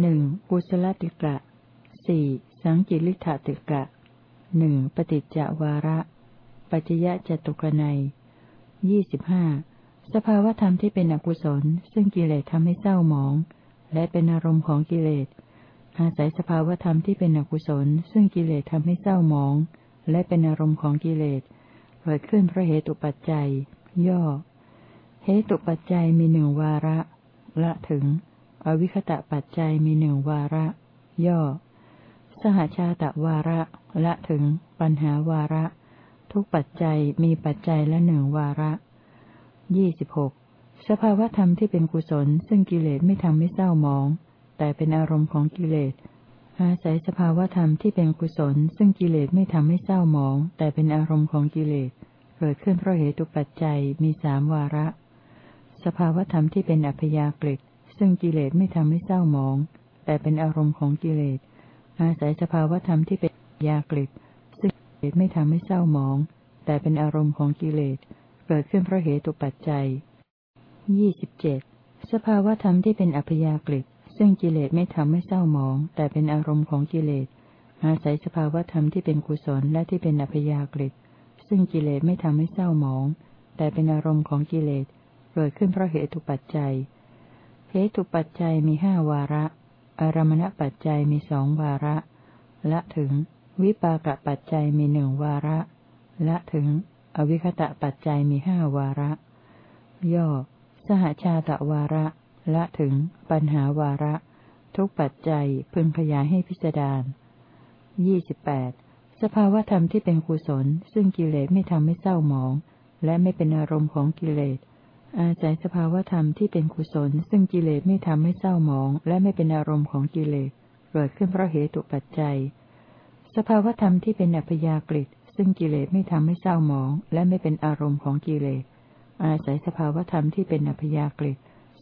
หนึ่งกุศลติกะสี่สังจิลิธาติกะหนึ่งปฏิจจวาระ ปัจยะจตุกนัยยี่สิบห้าสภาวธรรมที่เป็นอกุศล ซึ่งกิเลสทำให้เศร้าหมอง และเป็นอารมณ์ของกิเลส อาศัยสภาวธรรมที่เป็นอกุศล ซึ่งกิเลสทำให้เศร้าหมอง และเป็นอารมณ์ของกิเลสเกิดขึ้นเพราะเหตุปัจจัย ย่อ เหตุปัจจัยมีหนึ่งวาระ ละถึง อวิคตะปัจจัยมีหนึ่งวาระ ย่อ สหชาตะวาระ ละถึง ปัญหาวาระ ทุกปัจจัยมีปัจจัยละหนึ่งวาระยี่สิบหกสภาวธรรมที่เป็นกุศล ซึ่งกิเลสไม่ทำให้เศร้าหมอง แต่เป็นอารมณ์ของกิเลส อาศัยสภาวธรรมที่เป็นกุศล ซึ่งกิเลสไม่ทำให้เศร้าหมอง แต่เป็นอารมณ์ของกิเลส เกิดขึ้นเพราะเหตุปัจจัยมีสามวาระ สภาวธรรมที่เป็นอัพยากฤิ ซึ่งกิเลสไม่ทำให้เศร้าหมอง แต่เป็นอารมณ์ของกิเลส อาศัยสภาวธรรมที่เป็นยากฤิซึ่งกิเลสไม่ทำให้เศร้าหมอง แต่เป็นอารมณ์ของกิเลส เกิดขึ้นเพราะเหตุปัจจัยยี่สิบเจ็ดสภาวธรรมที่เป็นอัพยากฤิซึ่งกิเลสไม่ทำให้เศร้าหมอง แต่เป็นอารมณ์ของกิเลส อาศัยสภาวธรรมที่เป็นกุศลและที่เป็นอัพยากฤิซึ่งกิเลสไม่ทำให้เศร้าหมอง แต่เป็นอารมณ์ของกิเลส เกิดขึ้นเพราะเหตุปัจจัย เหตุปัจจัยมีห้าวาระ อารมณปัจจัยมีสองวาระ ละถึง วิปากปัจจัยมีหนึ่งวาระ ละถึง อวิคตะปัจจัยมีห้าวาระ ย่อ สหชาตะวาระ ละถึง ปัญหาวาระ ทุกปัจจัยพึงขยายให้พิจารณายี่สิบแปดสภาวธรรมที่เป็นกุศล ซึ่งกิเลสไม่ทำให้เศร้าหมอง และไม่เป็นอารมณ์ของกิเลส อาศัยสภาวธรรมที่เป็นกุศล ซึ่งกิเลสไม่ทำให้เศร้าหมอง และไม่เป็นอารมณ์ของกิเลสเกิดขึ้นเพราะเหตุปัจจัย สภาวธรรมที่เป็นอัพยากฤิซึ่งกิเลสไม่ทำให้เศร้าหมอง และไม่เป็นอารมณ์ของกิเลสอาศัยสภาวธรรมที่เป็นอัพยากฤิ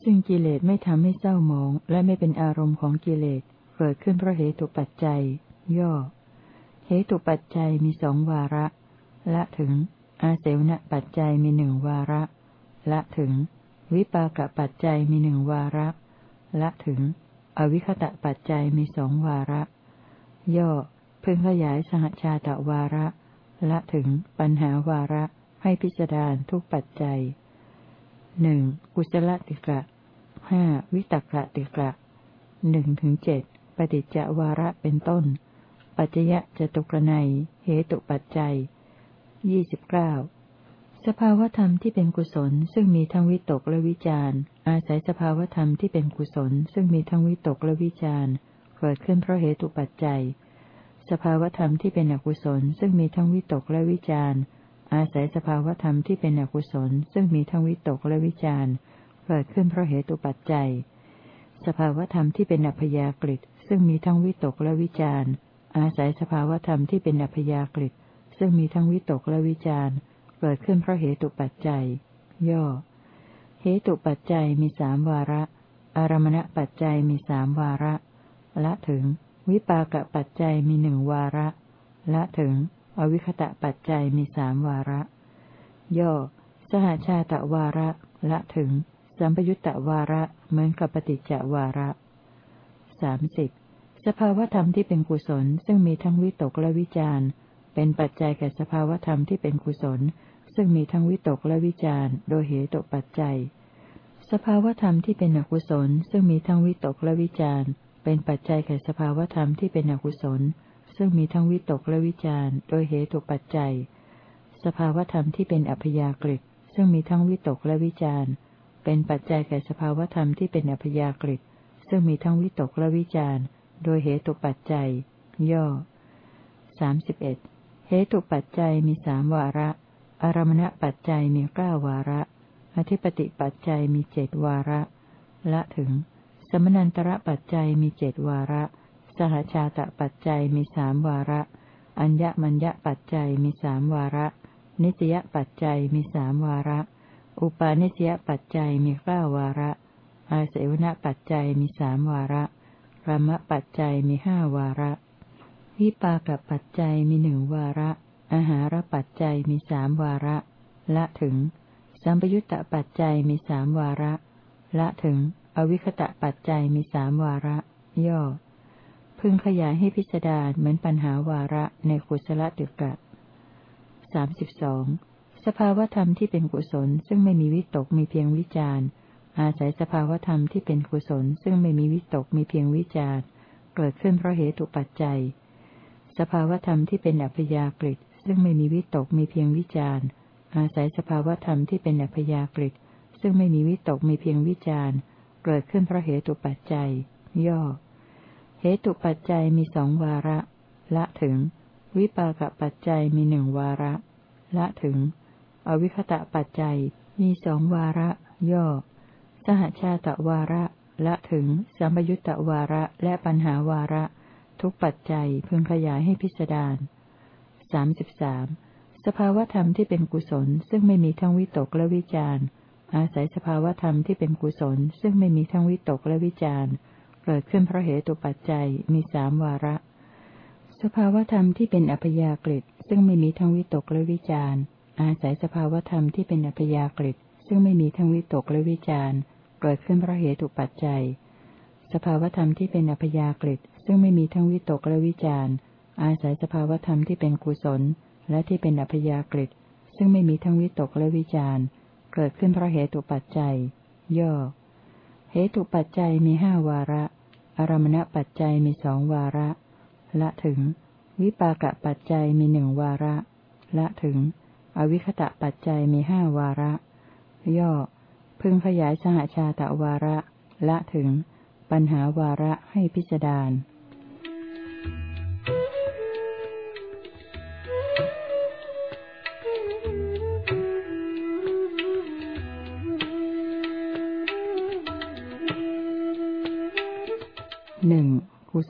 ซึ่งกิเลสไม่ทำให้เศร้าหมอง และไม่เป็นอารมณ์ของกิเลสเกิดขึ้นเพราะเหตุปัจจัย ย่อ เหตุปัจจัยมีสองวาระ ละถึง อาเสวนปัจจัยมีหนึ่งวาระ ละถึง วิปากปัจจัยมีหนึ่งวาระละถึง อวิคตะปัจจัยมีสองวาระ ย่อเพิ่งขยายสหชาตะวาระ ละถึงปัญหาวาระให้พิจารณาทุกปัจจัยหนึ่งกุศลติกะห้าวิตกะติกะหนึ่งถึงเจ็ดปฏิจจวาระเป็นต้น ปัจจยะจตุกนัยเหตุปัจจัยยี่สิบเก้า สภาวธรรมที่เป็นกุศลซึ่งมีทั้งวิตกและวิจารอาศัยสภาวธรรมที่เป็นกุศลซึ่งมีทั้งวิตกและวิจารเกิดขึ้นเพราะเหตุปัจจัย สภาวธรรมที่เป็นอกุศลซึ่งมีทั้งวิตกและวิจารณ์อาศัยสภาวธรรมที่เป็นอกุศลซึ่งมีทั้งวิตกและวิจารณ์เกิดขึ้นเพราะเหตุปัจจัย สภาวธรรมที่เป็นอัพยากฤิซึ่งมีทั้งวิตกและวิจารณ์อาศัยสภาวธรรมที่เป็นอัพยากฤิซึ่งมีทั้งวิตกและวิจารณ์ กิดขึ้นเพราะเหตุปัจจัย ย่อ เหตุปัจจัยมีสามวาระ อารมณปัจจัยมีสามวาระ ละถึง วิปากปัจจัยมีหนึ่งวาระ ละถึง อวิคตะปัจจัยมีสามวาระ ย่อ สหชาตะวาระ ละถึง สัมปยุตตะวาระเหมือนกับปฏิจจวาระสามสิบสภาวธรรมที่เป็นกุศลซึ่งมีทั้งวิตกและวิจารเป็นปัจจัยแก่สภาวธรรมที่เป็นกุศล ซึ่งมีทั้งวิตกและวิจารโดยเหตุปัจจัย สภาวธรรมที่เป็นอกุศล ซึ่งมีทั้งวิตกและวิจารเป็นปัจจัยแก่สภาวธรรมที่เป็นอกุศล ซึ่งมีทั้งวิตกและวิจารโดยเหตุปัจจัย สภาวธรรมที่เป็นอัพยากฤิซึ่งมีทั้งวิตกและวิจารเป็นปัจจัยแก่สภาวธรรมที่เป็นอัพยากฤิซึ่งมีทั้งวิตกและวิจารโดยเหตุปัจจัย ย่อสามสิบเอ็ดเหตุปัจจัยมีสามวาระ อารมณปัจจัยมีเก้าวาระ อธิปติปัจจัยมีเจ็ดวาระ ละถึง สมนันตระปัจจัยมีเจดวาระ สหชาตะปัจจัยมีสามวาระ อัญญมัญญปัจจัยมีสามวาระ นิสยปัจจัยมีสามวาระ อุปาณิสยปัจจัยมีเก้าวาระ อาเสวนปัจจัยมีสามวาระรรมปัจจัยมีห้าวาระวิปากปัจจัยมีหนึ่งวาระ อาหารปัจจัยมีสามวาระ ละถึง สัมปยุตตปัจจัยมีสามวาระ ละถึง อวิคตะปัจจัยมีสามวาระ ย่อ พึงขยายให้พิสดารเหมือนปัญหาวาระในกุศลตึกะสามสิบสองสภาวธรรมที่เป็นกุศลซึ่งไม่มีวิตกมีเพียงวิจารอาศัยสภาวธรรมที่เป็นกุศลซึ่งไม่มีวิตกมีเพียงวิจารเกิดขึ้นเพราะเหตุปัจจัย สภาวธรรมที่เป็นอัพยากฤิ ซึ่งไม่มีวิตกมีเพียงวิจารอาศัยสภาวธรรมที่เป็นอัพยากฤิซึ่งไม่มีวิตกมีเพียงวิจารเกิดขึ้นเพราะเหตุปัจจัย ย่อ เหตุปัจจัยมีสองวาระ ละถึง วิปากปัจจัยมีหนึ่งวาระ ละถึง อวิคตะปัจจัยมีสองวาระ ย่อ สหชาตวาระ ละถึงสัมยุตตวาระและปัญหาวาระ ทุกปัจจัยพึงขยายให้พิสดาร สามสิบสามสภาวธรรมที่เป็นกุศลซึ่งไม่มีทั้งวิตกและวิจารอาศัยสภาวธรรมที่เป็นกุศลซึ่งไม่มีทั้งวิตกและวิจารเกิดขึ้นเพราะเหตุปัจจัยมีสามวาระ สภาวธรรมที่เป็นอัพยากฤิซึ่งไม่มีทั้งวิตกและวิจารอาศัยสภาวธรรมที่เป็นอัพยากฤิซึ่งไม่มีทั้งวิตกและวิจารเกิดขึ้นเพราะเหตุปัจจัย สภาวธรรมที่เป็นอัพยากฤิซึ่งไม่มีทั้งวิตกและวิจาร อาศัยสภาวธรรมที่เป็นกุศล และที่เป็นอัพยากฤิซึ่งไม่มีทั้งวิตกและวิจารเกิดขึ้นเพราะเหตุปัจจัย ย่อ เหตุปัจจัยมีห้าวาระ อารมณปัจจัยมีสองวาระ ละถึง วิปากปัจจัยมีหนึ่งวาระ ละถึง อวิคตะปัจจัยมีห้าวาระ ย่อ พึงขยายสหชาตวาระ ละถึง ปัญหาวาระให้พิจารณา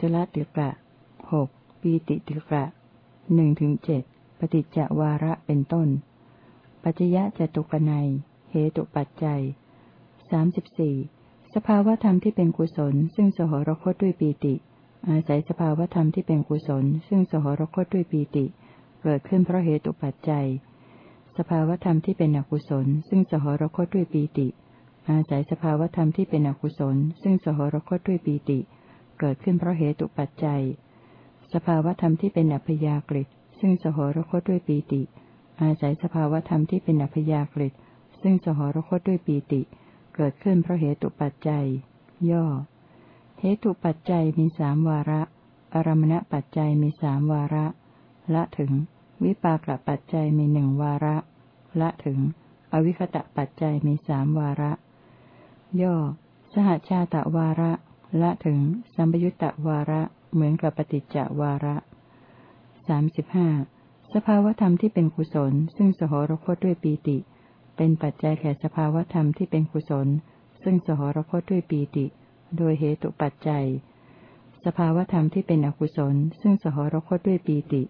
ศลติกะหกปีติติกะหนึ่งถึงเจ็ดปฏิจจวาระเป็นต้น ปัจจยะจตุกนัยเหตุปัจจัยสามสิบสี่สภาวธรรมที่เป็นกุศล ซึ่งสหรคตด้วยปีติ อาศัยสภาวธรรมที่เป็นกุศล ซึ่งสหรคตด้วยปีติ เกิดขึ้นเพราะเหตุปัจจัย สภาวธรรมที่เป็นอกุศล ซึ่งสหรคตด้วยปีติ อาศัยสภาวธรรมที่เป็นอกุศล ซึ่งสหรคตด้วยปีติเเกิดขึ้นเพราะเหตุปัจจัย สภาวธรรมที่เป็นอัพยากฤิซึ่งสหรคตด้วยปีติ อาศัยสภาวธรรมที่เป็นอัพยากฤิซึ่งสหรคตด้วยปีติ เกิดขึ้นเพราะเหตุปัจจัย ย่อ เหตุปัจจัยมีสามวาระ อารมณปัจจัยมีสามวาระ ละถึง วิปากปัจจัยมีหนึ่งวาระ ละถึง อวิคตะปัจจัยมีสามวาระ ย่อ สหชาตะวาระ ละถึงสัมยุญตวาระเหมือนกับปฏิจจวาระสามสิบห้าสภาวธรรมที่เป็นกุศล ซึ่งสหรคตด้วยปีติ เป็นปัจจัยแก่สภาวธรรมที่เป็นกุศล ซึ่งสหรคตด้วยปีติ โดยเหตุปัจจัย สภาวธรรมที่เป็นอกุศล ซึ่งสหรคตด้วยปีติ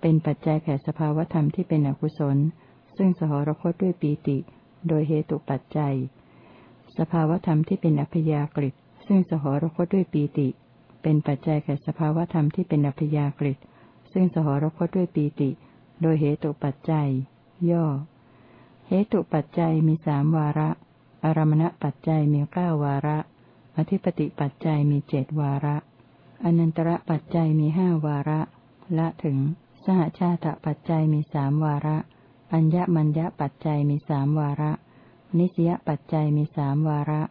เป็นปัจจัยแก่สภาวธรรมที่เป็นอกุศล ซึ่งสหรคตด้วยปีติ โดยเหตุปัจจัย สภาวธรรมที่เป็นอัพยากฤิ ซึ่งสหรคตด้วยปีติ เป็นปัจจัยแก่สภาวธรรมที่เป็นอัพยากฤิซึ่งสหรคตด้วยปีติ โดยเหตุปัจจัย ย่อ เหตุปัจจัยมีสามวาระ อารมณปัจจัยมีเก้าวาระ อธิปติปัจจัยมีเจดวาระ อนันตระปัจจัยมีห้าวาระ ละถึง สหชาตปัจจัยมีสามวาระ อัญญมัญญปัจจัยมีสามวาระ นิสยปัจจัยมีสามวาระ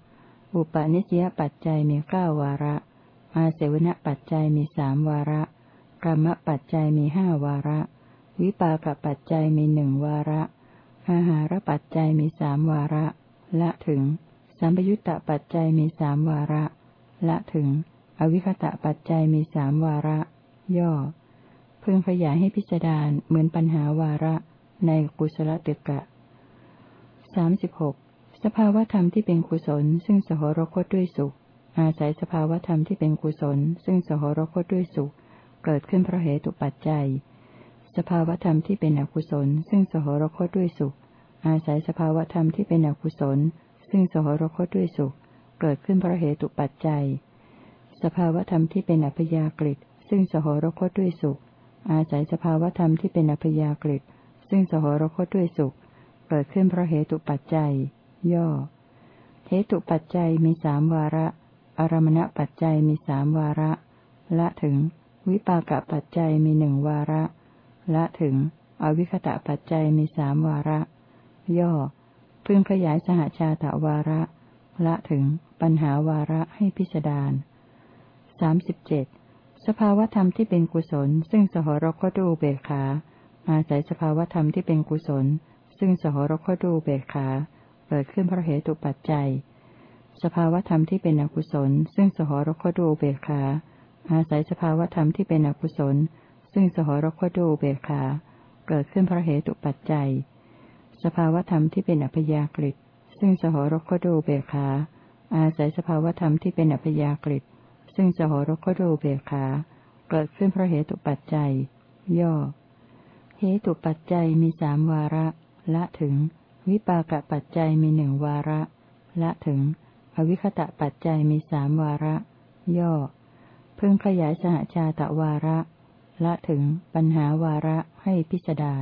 อุปนิสยปัจจัยมีเก้าวาระ อาเสวนปัจจัยมีสามวาระกรรมปัจจัยมีห้าวาระ วิปากปัจจัยมีหนึ่งวาระอาหารปัจจัยมีสามวาระ ละถึงสัมปยุตตปัจจัยมีสามวาระ ละถึง อวิคตะปัจจัยมีสามวาระ ย่อเพิ่งขยายให้พิจารณาเหมือนปัญหาวาระในกุศลตึกะสามสิบหก ภาวธรรมที่เป็นกุศล ซึ่งสหรคตด้วยสุข อาศัยสภาวธรรมที่เป็นกุศล ซึ่งสหรคตด้วยสุข เกิดขึ้นเพราะเหตุปัจจัย สภาวธรรมที่เป็นอกุศล ซึ่งสหรคตด้วยสุข อาศัยสภาวธรรมที่เป็นอกุศล ซึ่งสหรคตด้วยสุข เกิดขึ้นเพราะเหตุปัจจัย สภาวธรรมที่เป็นอัพยากฤิซึ่งสหรคตด้วยสุข อาศัยสภาวธรรมที่เป็นอัพยากฤิซึ่งสหรคตด้วยสุข เกิดขึ้นเพราะเหตุปัจจัย ย่อเหตุปัจจัยมีสามวาระ อารมณปัจจัยมีสามวาระ ละถึง วิปากปัจจัยมีหนึ่งวาระ ละถึง อวิคตะปัจจัยมีสามวาระ ย่อ พึงขยายสหชาตวาระ ละถึง ปัญหาวาระให้พิสดารสามสิบเจ็ดสภาวธรรมที่เป็นกุศล ซึ่งสหรคตดูเบขา อาศัยสภาวธรรมที่เป็นกุศล ซึ่งสหรคตดูเบขา เกิดขึ้นเพราะเหตุปัจจัย สภาวธรรมที่เป็นอกุศล ซึ่งสหรคตดูเบขา อาศัยสภาวธรรมที่เป็นอกุศล ซึ่งสหรคตดูเบขา เกิดขึ้นเพราะเหตุปัจจัย สภาวธรรมที่เป็นอัพยากฤิซึ่งสหรคตดูเบขา อาศัยสภาวธรรมที่เป็นอัพยากฤิซึ่งสหรคดูเบขา เกิดขึ้นเพราะเหตุปัจจัย ย่อเหตุปัจจัยมีสามวาระ ละถึง วิปากปัจจัยมีหนึ่งวาระ ละถึง อวิคตะปัจจัยมีสามวาระ ย่อ เพิ่งขยายสหชาตะวาระ ละถึงปัญหาวาระให้พิจารณา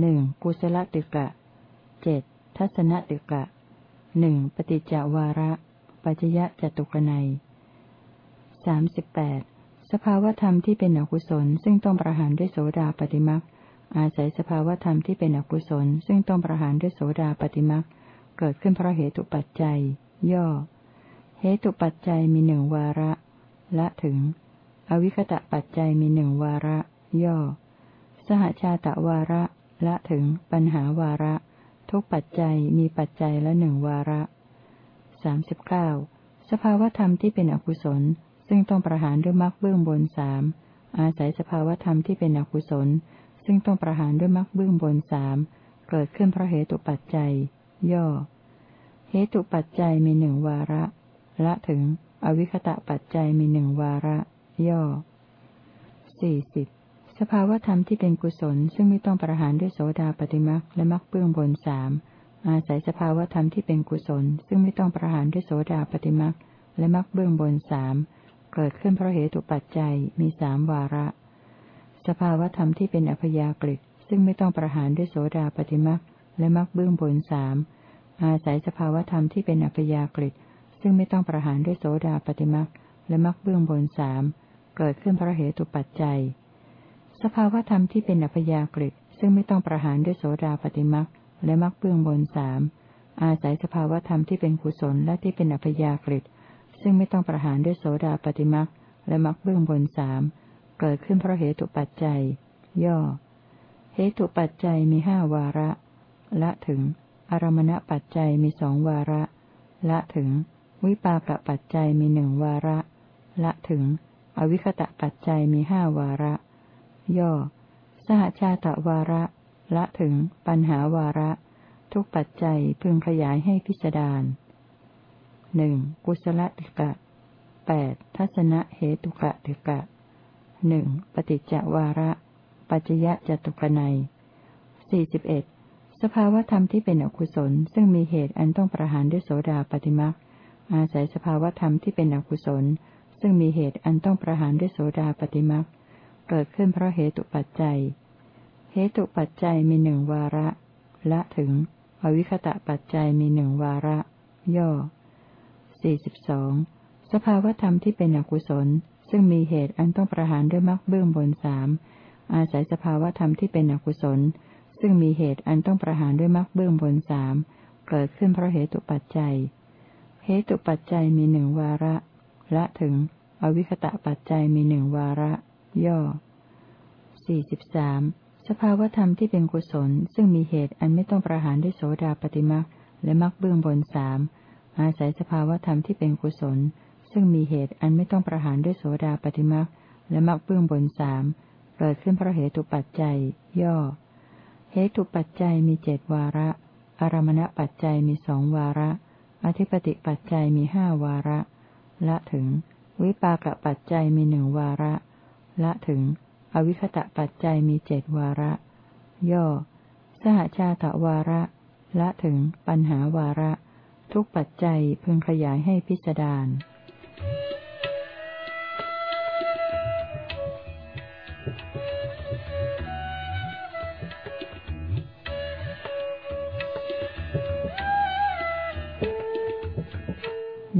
หนึ่งกุศลติกะเจ็ดทัศนติกะหนึ่งปฏิจจวาระ ปัจยะจตุกนัยสามสิบแปดสภาวธรรมที่เป็นอกุศลซึ่งต้องประหารด้วยโสดาปฏิมัก อาศัยสภาวธรรมที่เป็นอกุศล ซึ่งต้องประหารด้วยโสดาปฏิมักเกิดขึ้นเพราะเหตุปัจจัย ย่อ เหตุปัจจัยมีหนึ่งวาระ ละถึง อวิคตะปัจจัยมีหนึ่งวาระ ย่อ สหชาตะวาระ ละถึง ปัญหาวาระ ทุกปัจจัยมีปัจจัยละหนึ่งวาระสามสิบเก้าสภาวธรรมที่เป็นอกุศล ซึ่งต้องประหารด้วยมรรคเบื้องบนสามอาศัยสภาวธรรมที่เป็นอกุศล ซึ่งต้องประหารด้วยมรรคเบื้องบนสามเกิดขึ้นเพราะเหตุปัจจัย ย่อ เหตุปัจจัยมีหนึ่งวาระ ละถึง อวิคตะปัจจัยมีหนึ่งวาระ ย่อสี่สิบสภาวธรรมที่เป็นกุศล ซึ่งไม่ต้องประหารด้วยโสดาปฏิมักและมักเบื้องบนสามอาศัยสภาวธรรมที่เป็นกุศล ซึ่งไม่ต้องประหารด้วยโสดาปฏิมักและมักเบื้องบนสามเกิดขึ้นเพราะเหตุปัจจัยมีสามวาระ สภาวธรรมที่เป็นอัพยากฤิซึ่งไม่ต้องประหารด้วยโสดาปฏิมักและมักเบื้องบนสามอาศัยสภาวธรรมที่เป็นอัพยากฤิซึ่งไม่ต้องประหารด้วยโสดาปฏิมักและมักเบื้องบนสามเกิดขึ้นเพราะเหตุปัจจัย สภาวธรรมที่เป็นอัพยากฤิซึ่งไม่ต้องประหารด้วยโสดาปฏิมักและมักเบื้องบนสามอาศัยสภาวธรรมที่เป็นกุศลและที่เป็นอัพยากฤิซึ่งไม่ต้องประหารด้วยโสดาปฏิมักและมักเบื้องบนสาม เกิดขึ้นเพราะเหตุปัจจัย ย่อ เหตุปัจจัยมีห้าวาระ ละถึง อารมณปัจจัยมีสองวาระ ละถึง วิปากปัจจัยมีหนึ่งวาระ ละถึง อวิคตะปัจจัยมีห้าวาระ ย่อ สหชาตวาระ ละถึง ปัญหาวาระ ทุกปัจจัยพึงขยายให้พิจารณาหนึ่งกุศลติกะแปดทัศนะเหตุกะติกะ หนึ่งปฏิจจวาระ ปัจจยะจตุกนัยสี่สิบเอ็ดสภาวธรรมที่เป็นอกุศล ซึ่งมีเหตุอันต้องประหารด้วยโสดาปฏิมักอาศัยสภาวธรรมที่เป็นอกุศล ซึ่งมีเหตุอันต้องประหารด้วยโสดาปฏิมักเกิดขึ้นเพราะเหตุปัจจัย เหตุปัจจัยมีหนึ่งวาระ ละถึง อวิคตะปัจจัยมีหนึ่งวาระ ย่อสี่สิบสองสภาวธรรมที่เป็นอกุศล ซึ่งมีเหตุอันต้องประหารด้วยมรรคเบื้องบนสามอาศัยสภาวธรรมที่เป็นอกุศล ซึ่งมีเหตุอันต้องประหารด้วยมรรคเบื้องบนสามเกิดขึ้นเพราะเหตุปัจจัย เหตุปัจจัยมีหนึ่งวาระ ละถึง อวิคตะปัจจัยมีหนึ่งวาระ ย่อสี่สิบสามสภาวธรรมที่เป็นกุศล ซึ่งมีเหตุอันไม่ต้องประหารด้วยโสดาปฏิมักและมักเบื้องบนสามอาศัยสภาวธรรมที่เป็นกุศล ซึ่งมีเหตุอันไม่ต้องประหารด้วยโสดาปฏิมักและมักเบื้องบนสามเกิดขึ้นเพราะเหตุปัจจัย ย่อ เหตุปัจจัยมีเจดวาระ อารมณปัจจัยมีสองวาระ อธิปติปัจจัยมีห้าวาระ ละถึง วิปากปัจจัยมีหนึ่งวาระ ละถึง อวิคตะปัจจัยมีเจดวาระ ย่อ สหชาตวาระ ละถึง ปัญหาวาระ ทุกปัจจัยพึงขยายให้พิจารณา หน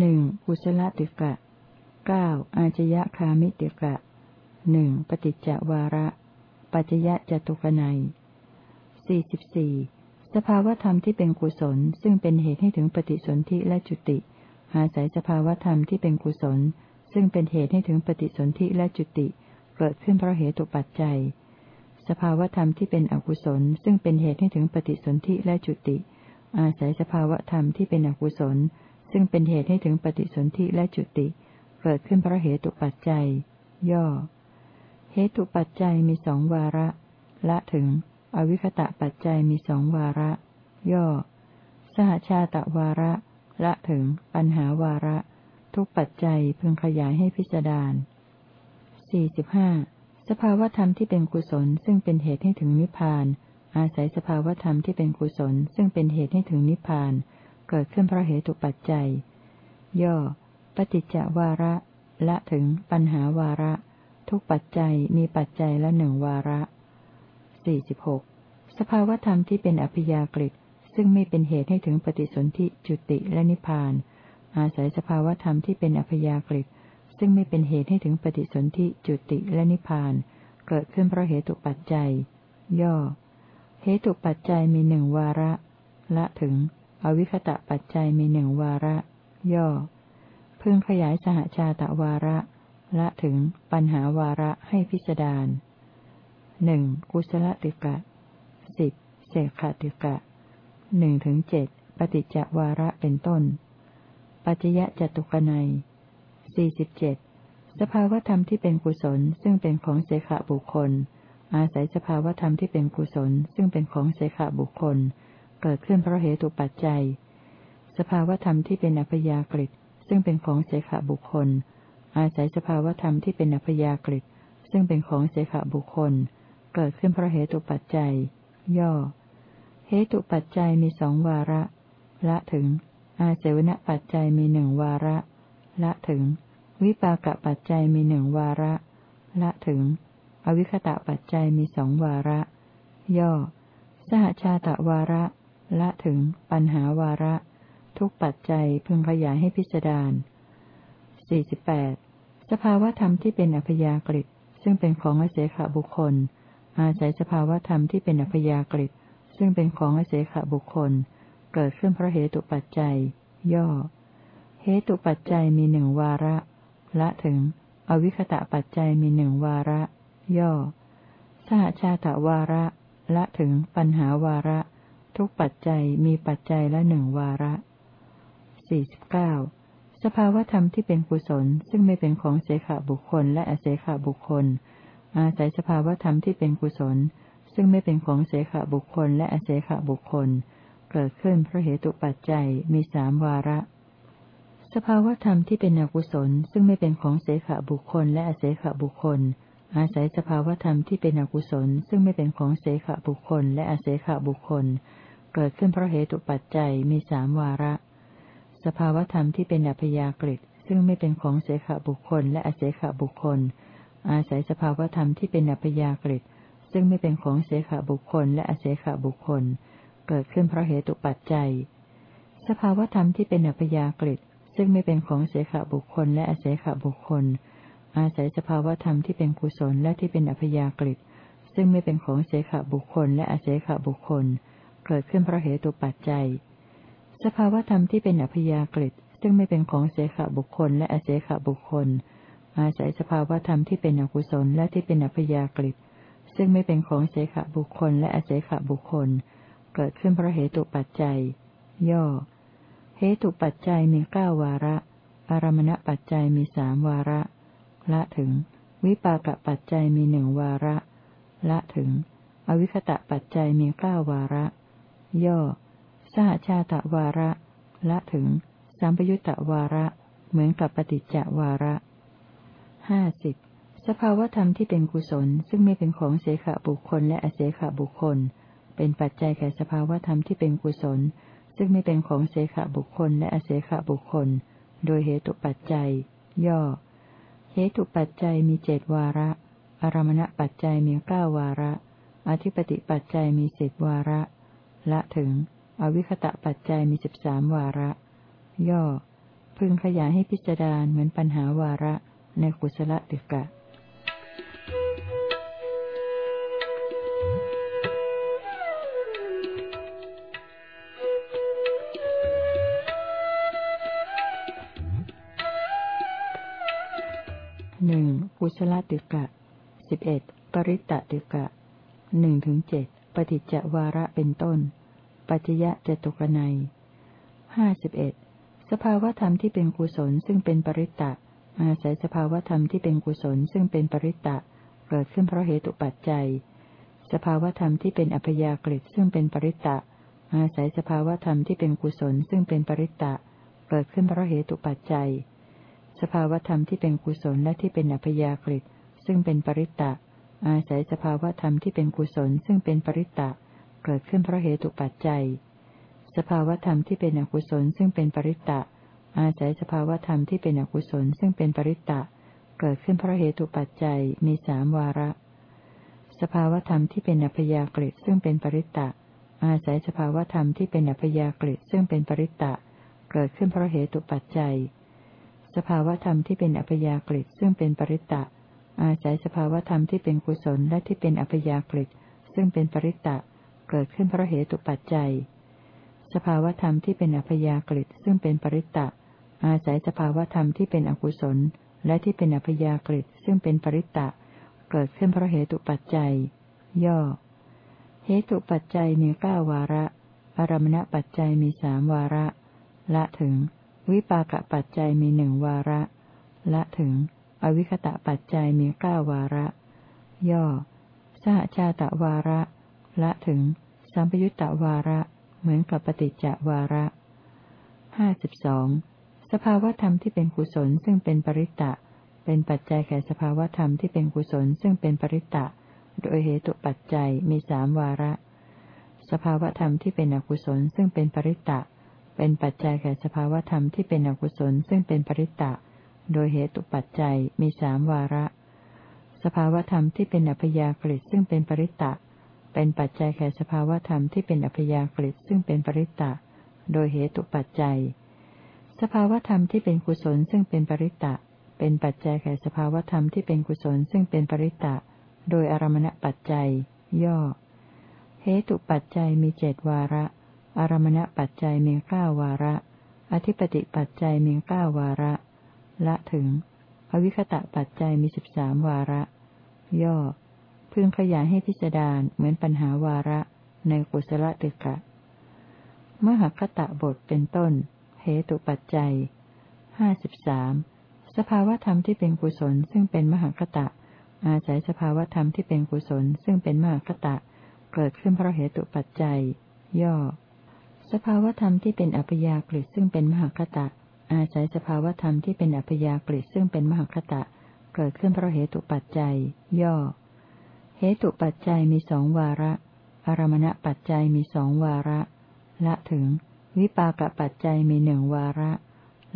ึ่งกุศลติกะเก้าอาจยะคามิติกะหนึ่งปฏิจจวาระ ปัจจยะจตุกนัยสี่สิบสี่สภาวธรรมที่เป็นกุศลซึ่งเป็นเหตุให้ถึงปฏิสนธิและจุติ อาศัยสภาวธรรมที่เป็นกุศล ซึ่งเป็นเหตุให้ถึงปฏิสนธิและจุติ เกิดขึ้นเพราะเหตุปัจจัย สภาวธรรมที่เป็นอกุศล ซึ่งเป็นเหตุให้ถึงปฏิสนธิและจุติ อาศัยสภาวธรรมที่เป็นอกุศล ซึ่งเป็นเหตุให้ถึงปฏิสนธิและจุติ เกิดขึ้นเพราะเหตุปัจจัย ย่อ เหตุปัจจัยมีสองวาระ ละถึง อวิคตะปัจจัยมีสองวาระ ย่อ สหชาตะวาระ ละถึง ปัญหาวาระ ทุกปัจจัยพึงขยายให้พิจารณาสี่สิบห้าสภาวธรรมที่เป็นกุศลซึ่งเป็นเหตุให้ถึงนิพพาน อาศัยสภาวธรรมที่เป็นกุศลซึ่งเป็นเหตุให้ถึงนิพพาน เกิดขึ้นเพราะเหตุปัจจัย ย่อ ปฏิจจวาระ ละถึง ปัญหาวาระ ทุกปัจจัยมีปัจจัยละหนึ่งวาระสี่สิบหกสภาวธรรมที่เป็นอภิยากฤิ ซึ่งไม่เป็นเหตุให้ถึงปฏิสนธิจุติและนิพพาน อาศัยสภาวธรรมที่เป็นอภิยากฤิซึ่งไม่เป็นเหตุให้ถึงปฏิสนธิจุติและนิพพาน เกิดขึ้นเพราะเหตุปัจจัย ย่อ เหตุปัจจัยมีหนึ่งวาระ ละถึง อวิคตะปัจจัยมีหนึ่งวาระ ย่อ พึงขยายสหชาตะวาระ ละถึงปัญหาวาระให้พิจารณาหนึ่งกุศลติกะสิบเสกขติกะ หนึ่งถึงเจ็ดปฏิจจวาระเป็นต้น ปัจจยะจตุกนัยสี่สิบเจ็ดสภาวธรรมที่เป็นกุศลซึ่งเป็นของเสขบุคคล อาศัยสภาวธรรมที่เป็นกุศลซึ่งเป็นของเสขบุคคล เกิดขึ้นเพราะเหตุปัจจัย สภาวธรรมที่เป็นอัพยากฤิซึ่งเป็นของเสขบุคคล อาศัยสภาวธรรมที่เป็นอัพยากฤิซึ่งเป็นของเสขบุคคล เกิดขึ้นเพราะเหตุปัจจัย ย่อ เหตุปัจจัยมีสองวาระ ละถึง อาเสวนปัจจัยมีหนึ่งวาระ ละถึง วิปากปัจจัยมีหนึ่งวาระ ละถึง อวิคตะปัจจัยมีสองวาระ ย่อ สหชาตะวาระ ละถึง ปัญหาวาระ ทุกปัจจัยพึงขยายให้พิจารณาสี่สิบแปดสภาวธรรมที่เป็นอัพยากฤิซึ่งเป็นของอเสขบุคคล อาศัยสภาวธรรมที่เป็นอัพยากฤิ ซึ่งเป็นของอเสขบุคคล เกิดขึ้นเพราะเหตุปัจจัย ย่อ เหตุปัจจัยมีหนึ่งวาระ ละถึง อวิคตะปัจจัยมีหนึ่งวาระ ย่อ สหชาตะวาระ ละถึงปัญหาวาระ ทุกปัจจัยมีปัจจัยละหนึ่งวาระสี่สิบเก้าสภาวธรรมที่เป็นกุศล ซึ่งไม่เป็นของเสขบุคคลและอเสขบุคคล อาศัยสภาวธรรมที่เป็นกุศล ซึ่งไม่เป็นของเสขบุคคลและอเสขบุคคล เกิดขึ้นเพราะเหตุปัจจัยมีสามวาระ สภาวธรรมที่เป็นอกุศล ซึ่งไม่เป็นของเสขบุคคลและอเสขบุคคล อาศัยสภาวธรรมที่เป็นอกุศล ซึ่งไม่เป็นของเสขบุคคลและอเสขบุคคล เกิดขึ้นเพราะเหตุปัจจัยมีสามวาระ สภาวธรรมที่เป็นอัพยากฤิซึ่งไม่เป็นของเสขบุคคลและอเสขบุคคล อาศัยสภาวธรรมที่เป็นอัพยากฤิ ซึ่งไม่เป็นของเสขบุคคลและอเสขบุคคล เกิดขึ้นเพราะเหตุปัจจัย สภาวธรรมที่เป็นอัพยากฤิซึ่งไม่เป็นของเสขบุคคลและอเสขบุคคล อาศัยสภาวธรรมที่เป็นกุศลและที่เป็นอัพยากฤิซึ่งไม่เป็นของเสขบุคคลและอเสขบุคคล เกิดขึ้นเพราะเหตุปัจจัย สภาวธรรมที่เป็นอัพยากฤิซึ่งไม่เป็นของเสขบุคคลและอเสขบุคคล อาศัยสภาวธรรมที่เป็นอกุศลและที่เป็นอัพยากฤิต ซึ่งไม่เป็นของเสขบุคคลและอเสขบุคคล เกิดขึ้นเพราะเหตุปัจจัย ย่อ เหตุปัจจัยมีเก้าวาระ อารมณปัจจัยมีสามวาระ ละถึง วิปากปัจจัยมีหนึ่งวาระ ละถึง อวิคตะปัจจัยมีเก้าวาระ ย่อ สหชาตะวาระ ละถึงสัมปยุตตะวาระ เหมือนกับปฏิจจวาระห้าสิบ สภาวธรรมที่เป็นกุศล ซึ่งไม่เป็นของเสขบุคคลและอเสขบุคคล เป็นปัจจัยแก่สภาวธรรมที่เป็นกุศล ซึ่งไม่เป็นของเสขบุคคลและอเสขบุคคล โดยเหตุปัจจัย ย่อ เหตุปัจจัยมีเจดวาระ อารมณปัจจัยมีเก้าวาระ อธิปติปัจจัยมีสิบวาระ ละถึง อวิคตะปัจจัยมีสิบสามวาระ ย่อ พึงขยายให้พิจารณาเหมือนปัญหาวาระในกุศลติกะ กุศลติกะสิบเอ็ดปริตตติกะหนึ่งถึงเจ็ดปฏิจจวาระเป็นต้น ปัจยะจตุกนัยห้าสิบเอ็ดสภาวธรรมที่เป็นกุศลซึ่งเป็นปริตตะอาศัยสภาวธรรมที่เป็นกุศลซึ่งเป็นปริตตะเกิดขึ้นเพราะเหตุปัจจัย สภาวธรรมที่เป็นอัพยากฤิซึ่งเป็นปริตตะอาศัยสภาวธรรมที่เป็นกุศลซึ่งเป็นปริตตะเกิดขึ้นเพราะเหตุปัจจัย สภาวธรรมที่เป็นกุศลและที่เป็นอัพยากฤิซึ่งเป็นปริตตะ อาศัยสภาวธรรมที่เป็นกุศลซึ่งเป็นปริตตะ เกิดขึ้นเพราะเหตุปัจจัย สภาวธรรมที่เป็นอกุศลซึ่งเป็นปริตตะ อาศัยสภาวธรรมที่เป็นอกุศลซึ่งเป็นปริตตะ เกิดขึ้นเพราะเหตุปัจจัยมีสามวาระ สภาวธรรมที่เป็นอัพยากฤิซึ่งเป็นปริตตะ อาศัยสภาวธรรมที่เป็นอัพยากฤิซึ่งเป็นปริตตะ เกิดขึ้นเพราะเหตุปัจจัย สภาวธรรมที่เป็นอัพยากฤิซึ่งเป็นปริตตะ อาศัยสภาวธรรมที่เป็นกุศลและที่เป็นอัพยากฤิซึ่งเป็นปริตตะ เกิดขึ้นเพราะเหตุปัจจัย สภาวธรรมที่เป็นอัพยากฤิซึ่งเป็นปริตตะ อาศัยสภาวธรรมที่เป็นอกุศล และที่เป็นอัพยากฤิซึ่งเป็นปริตตะ เกิดขึ้นเพราะเหตุปัจจัย ย่อ เหตุปัจจัยมีเก้าวาระอารมณปัจจัยมีสามวาระ ละถึง วิปากปัจจัยมีหนึ่งวาระ ละถึง อวิคตะปัจจัยมีเก้าวาระ ย่อ สหชาตวาระ ละถึง สัมปยุตตวาระ เหมือนกับปฏิจจวาระห้าสิบสองสภาวธรรมที่เป็นกุศลซึ่งเป็นปริตตะ เป็นปัจจัยแก่สภาวธรรมที่เป็นกุศลซึ่งเป็นปริตตะ โดยเหตุปัจจัยมีสามวาระ สภาวธรรมที่เป็นอกุศลซึ่งเป็นปริตตะ เป็นปัจจัยแก่สภาวธรรมที่เป็นอกุศลซึ่งเป็นปริตตะ โดยเหตุปัจจัยมีสามวาระ สภาวธรรมที่เป็นอัพยากฤิซึ่งเป็นปริตตะ เป็นปัจจัยแก่สภาวธรรมที่เป็นอัพยากฤิซึ่งเป็นปริตตะ โดยเหตุปัจจัย สภาวธรรมที่เป็นกุศลซึ่งเป็นปริตตะ เป็นปัจจัยแก่สภาวธรรมที่เป็นกุศลซึ่งเป็นปริตตะ โดยอารมณปัจจัย ย่อ เหตุปัจจัยมีเจดวาระ อารมณปัจจัยมีเก้าวาระ อธิปติปัจจัยมีเก้าวาระ ละถึง อวิคตะปัจจัยมีสิบสามวาระ ย่อ พึงขยายให้พิจารณาเหมือนปัญหาวาระ ในกุศลตึกะ มหคตะบทเป็นต้น เหตุปัจจัยห้าสิบสามสภาวธรรมที่เป็นกุศลซึ่งเป็นมหคตะ อาศัยสภาวธรรมที่เป็นกุศลซึ่งเป็นมหคตะ เกิดขึ้นเพราะเหตุปัจจัย ย่อ สภาวธรรมที่เป็นอัพยากฤิซึ่งเป็นมหคตะ อาศัยสภาวธรรมที่เป็นอัพยากฤิซึ่งเป็นมหคตะ เกิดขึ้นเพราะเหตุปัจจัย ย่อ เหตุปัจจัยมีสองวาระ อารมณปัจจัยมีสองวาระ ละถึง วิปากปัจจัยมีหนึ่งวาระ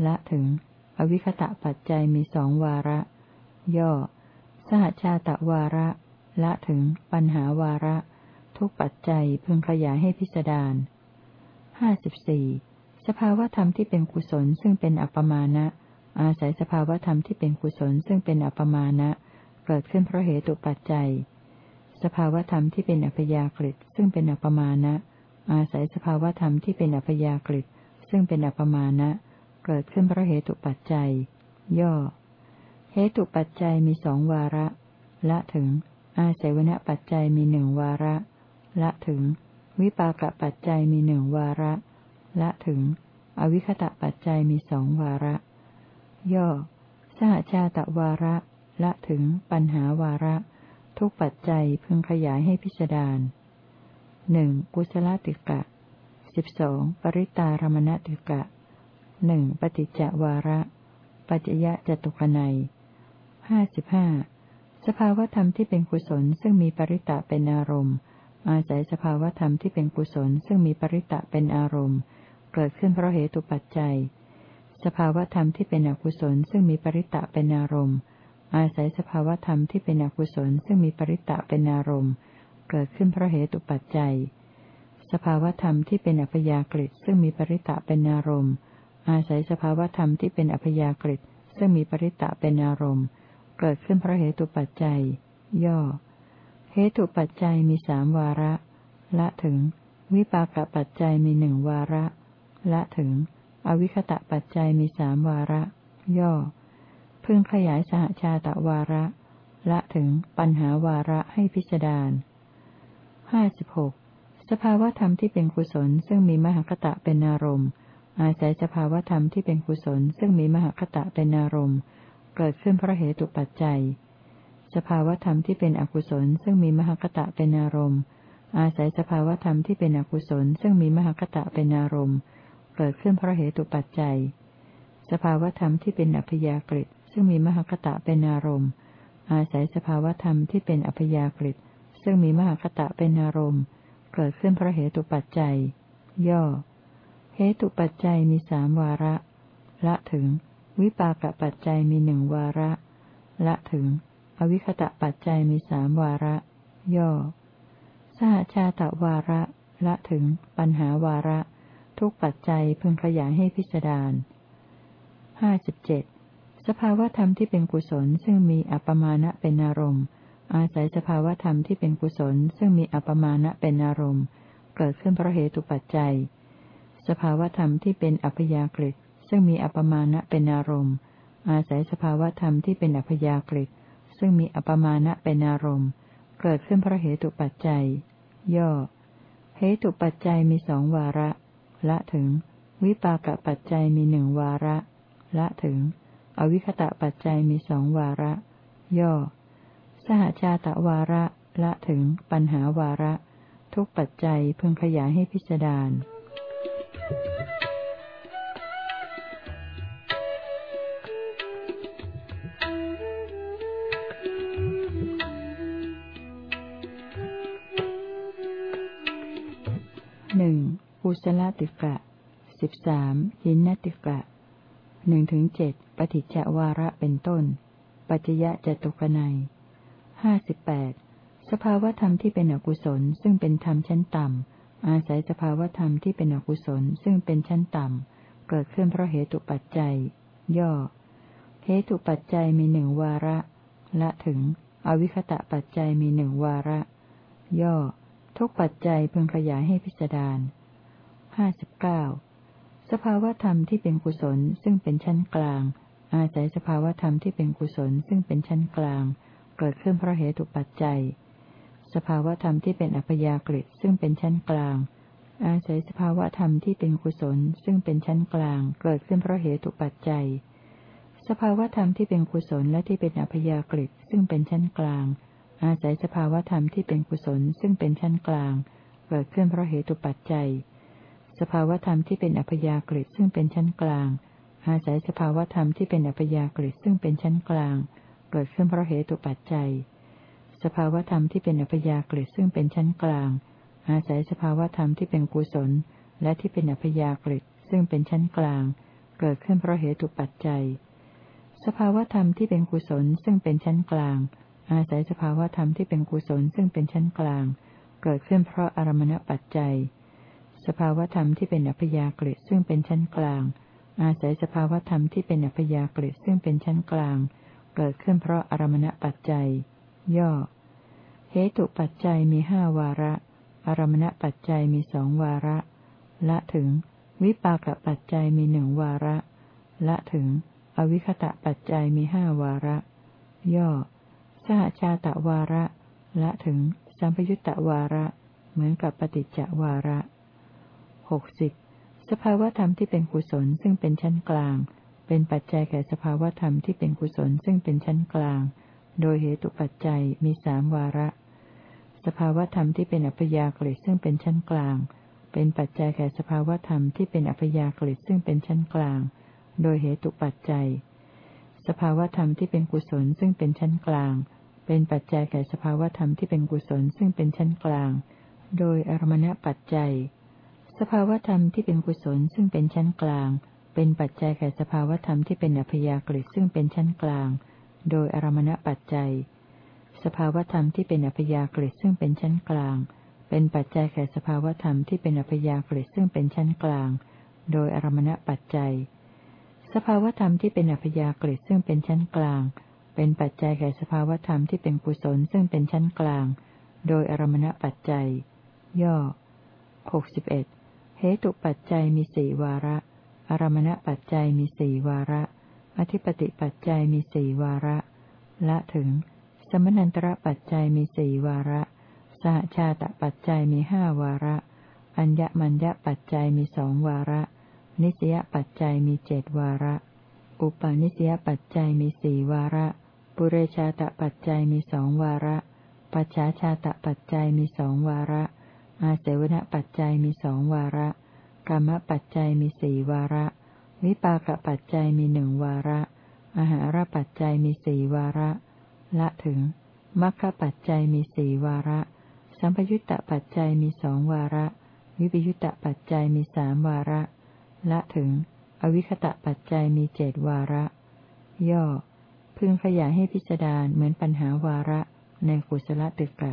ละถึง อวิคตะปัจจัยมีสองวาระ ย่อ สหชาตะวาระ ละถึง ปัญหาวาระ ทุกปัจจัยพึงขยายให้พิสดาร ห้าสิบสี่สภาวธรรมที่เป็นกุศลซึ่งเป็นอัปมาณะอาศัยสภาวธรรมที่เป็นกุศลซึ่งเป็นอัปมาณะเกิดขึ้นเพราะเหตุปัจจัย สภาวธรรมที่เป็นอัพยากฤิซึ่งเป็นอัปมาณะอาศัยสภาวธรรมที่เป็นอัพยากฤิซึ่งเป็นอัปมาณะเกิดขึ้นเพราะเหตุปัจจัย ย่อ เหตุปัจจัยมีสองวาระ ละถึง อาศัยวณปัจจัยมีหนึ่งวาระ ละถึง วิปากปัจจัยมีหนึ่งวาระ ละถึง อวิคตะปัจจัยมีสองวาระ ย่อ สหชาตะวาระ ละถึงปัญหาวาระ ทุกปัจจัยพึงขยายให้พิจารณาหนึ่งกุศลติกะสิบสองปริตารมณติกะหนึ่งปฏิจจวาระ ปัจจยะจตุคนัยห้าสิบห้าสภาวธรรมที่เป็นกุศลซึ่งมีปริตะเป็นอารมณ์ อาศัยสภาวธรรมที่เป็นกุศลซึ่งมีปริตะเป็นอารมณ์ เกิดขึ้นเพราะเหตุปัจจัย สภาวธรรมที่เป็นอกุศลซึ่งมีปริตะเป็นอารมณ์ อาศัยสภาวธรรมที่เป็นอกุศลซึ่งมีปริตะเป็นอารมณ์ เกิดขึ้นเพราะเหตุปัจจัย สภาวธรรมที่เป็นอัพยากฤิซึ่งมีปริตะเป็นอารมณ์ อาศัยสภาวธรรมที่เป็นอัพยากฤิซึ่งมีปริตะเป็นอารมณ์ เกิดขึ้นเพราะเหตุปัจจัย ย่อ เหตุปัจจัยมีสามวาระ ละถึง วิปากปัจจัยมีหนึ่งวาระ ละถึง อวิคตะปัจจัยมีสามวาระ ย่อ พึงขยายสหชาตวาระ ละถึงปัญหาวาระให้พิจารณาห้าสิบหกสภาวธรรมที่เป็นกุศลซึ่งมีมหคตะเป็นอารมณ์ อาศัยสภาวธรรมที่เป็นกุศลซึ่งมีมหคตะเป็นอารมณ์ เกิดขึ้นเพราะเหตุปัจจัย สภาวธรรมที่เป็นอกุศลซึ่งมีมหคตะเป็นอารมณ์ อาศัยสภาวธรรมที่เป็นอกุศลซึ่งมีมหคตะเป็นอารมณ์ เกิดขึ้นเพราะเหตุปัจจัย สภาวธรรมที่เป็นอัพยากฤิซึ่งมีมหคตะเป็นอารมณ์ อาศัยสภาวธรรมที่เป็นอัพยากฤิซึ่งมีมหคตะเป็นอารมณ์ เกิดขึ้นเพราะเหตุปัจจัย ย่อ เหตุปัจจัยมีสามวาระ ละถึง วิปากปัจจัยมีหนึ่งวาระ ละถึง อวิคตะปัจจัยมีสามวาระ ย่อ สหชาตะวาระ ละถึง ปัญหาวาระ ทุกปัจจัยพึงขยายให้พิจารห้าสิบเจ็ดสภาวธรรมที่เป็นกุศลซึ่งมีอัปมาณะเป็นอารมณ์ อาศัยสภาวธรรมที่เป็นกุศล ซึ่งมีอัปมาณะเป็นอารมณ์ เกิดขึ้นเพราะเหตุปัจจัย สภาวธรรมที่เป็นอัพยากฤิซึ่งมีอัปมาณะเป็นอารมณ์ อาศัยสภาวธรรมที่เป็นอัพยากฤิ ซึ่งมีอัปมาณะเป็นอารมณ์ เกิดขึ้นเพราะเหตุปัจจัย ย่อ เหตุปัจจัยมีสองวาระ ละถึง วิปากปัจจัยมีหนึ่งวาระ ละถึง อวิคตะปัจจัยมีสองวาระ ย่อ สหชาตวาระ ละถึง ปัญหาวาระ ทุกปัจจัยพึงขยายให้พิจารณา ติกะสิบสามหินนติกะหนึ่งถึงเจ็ดปฏิจจวาระเป็นต้น ปัจจยะจตุกนัยห้าสิบแปดสภาวธรรมที่เป็นอกุศลซึ่งเป็นธรรมชั้นต่ำ อาศัยสภาวธรรมที่เป็นอกุศลซึ่งเป็นชั้นต่ำ เกิดขึ้นเพราะเหตุปัจจัย ย่อ เหตุปัจจัยมีหนึ่งวาระ ละถึง อวิคตะปัจจัยมีหนึ่งวาระ ย่อ ทุกปัจจัยพึงขยายให้พิจารณา ห้าสิบเก้าสภาวธรรมที่เป็นกุศลซึ่งเป็นชั้นกลาง อาศัยสภาวธรรมที่เป็นกุศลซึ่งเป็นชั้นกลาง เกิดขึ้นเพราะเหตุปัจจัย สภาวธรรมที่เป็นอัพยากฤิซึ่งเป็นชั้นกลาง อาศัยสภาวธรรมที่เป็นกุศลซึ่งเป็นชั้นกลาง เกิดขึ้นเพราะเหตุปัจจัย สภาวธรรมที่เป็นกุศลและที่เป็นอัพยากฤิซึ่งเป็นชั้นกลาง อาศัยสภาวธรรมที่เป็นกุศลซึ่งเป็นชั้นกลาง เกิดขึ้นเพราะเหตุปัจจัย สภาวธรรมที่เป็นอัพยากฤิซึ่งเป็นชั้นกลาง อาศัยสภาวธรรมที่เป็นอัพยากฤิซึ่งเป็นชั้นกลาง เกิดขึ้นเพราะเหตุปัจจัย สภาวธรรมที่เป็นอัพยากฤิซึ่งเป็นชั้นกลาง อาศัยสภาวธรรมที่เป็นกุศล และที่เป็นอัพยากฤิซึ่งเป็นชั้นกลาง เกิดขึ้นเพราะเหตุปัจจัย สภาวธรรมที่เป็นกุศลซึ่งเป็นชั้นกลาง อาศัยสภาวธรรมที่เป็นกุศลซึ่งเป็นชั้นกลาง เกิดขึ้นเพราะอารมณปัจจัย สภาวธรรมที่เป็นอัพยากฤิซึ่งเป็นชั้นกลาง อาศัยสภาวธรรมที่เป็นอัพยากฤิซึ่งเป็นชั้นกลาง เกิดขึ้นเพราะอารมณปัจจัย ย่อ เหตุปัจจัยมีห้าวาระ อารมณปัจจัยมีสองวาระ ละถึง วิปากปัจจัยมีหนึ่งวาระ ละถึง อวิคตะปัจจัยมีห้าวาระ ย่อ สหชาตะวาระ ละถึงสัมปยุตตวาระ เหมือนกับปฏิจจวาระ หกสิบสภาวธรรมที่เป็นกุศลซึ่งเป็นชั้นกลาง เป็นปัจจัยแก่สภาวธรรมที่เป็นกุศลซึ่งเป็นชั้นกลาง โดยเหตุปัจจัยมีสามวาระ สภาวธรรมที่เป็นอัพยากฤิซึ่งเป็นชั้นกลาง เป็นปัจจัยแก่สภาวธรรมที่เป็นอัพยากฤิซึ่งเป็นชั้นกลาง โดยเหตุปัจจัย สภาวธรรมที่เป็นกุศลซึ่งเป็นชั้นกลาง เป็นปัจจัยแก่สภาวธรรมที่เป็นกุศลซึ่งเป็นชั้นกลาง โดยอารมณปัจจัย สภาวธรรมที่เป็นกุศลซึ่งเป็นชั้นกลาง เป็นปัจจัยแก่สภาวธรรมที่เป็นอัพยากฤิซึ่งเป็นชั้นกลาง โดยอารมณปัจจัย สภาวธรรมที่เป็นอัพยากฤิซึ่งเป็นชั้นกลาง เป็นปัจจัยแก่สภาวธรรมที่เป็นอัพยากฤิซึ่งเป็นชั้นกลาง โดยอารมณปัจจัย สภาวธรรมที่เป็นอัพยากฤิซึ่งเป็นชั้นกลาง เป็นปัจจัยแก่สภาวธรรมที่เป็นกุศลซึ่งเป็นชั้นกลาง โดยอารมณปัจจัย ย่อหกสิบเอ็ด เหตุปัจจัยมีสี่วาระ อารมณปัจจัยมีสี่วาระ อธิปติปัจจัยมีสี่วาระ ละถึง สมนันตระปัจจัยมีสี่วาระ สหชาตปัจจัยมีห้าวาระ อัญญมัญญปัจจัยมีสองวาระ นิสยปัจจัยมีเจดวาระ อุปาณิสยปัจจัยมีสี่วาระ ปุเรชาตปัจจัยมีสองวาระ ปัจฉาชาตปัจจัยมีสองวาระ อาเสวนปัจจัยมีสองวาระ กรรมปัจจัยมีสี่วาระ วิปากปัจจัยมีหนึ่งวาระอาหารปัจจัยมีสี่วาระ ละถึงมัคคปัจจัยมีสี่วาระ สัมปยุตตปัจจัยมีสองวาระ วิปยุตตปัจจัยมีสามวาระ ละถึง อวิคตะปัจจัยมีเจดวาระ ย่อ พึงขยายให้พิจารณาเหมือนปัญหาวาระในกุศลตึกะ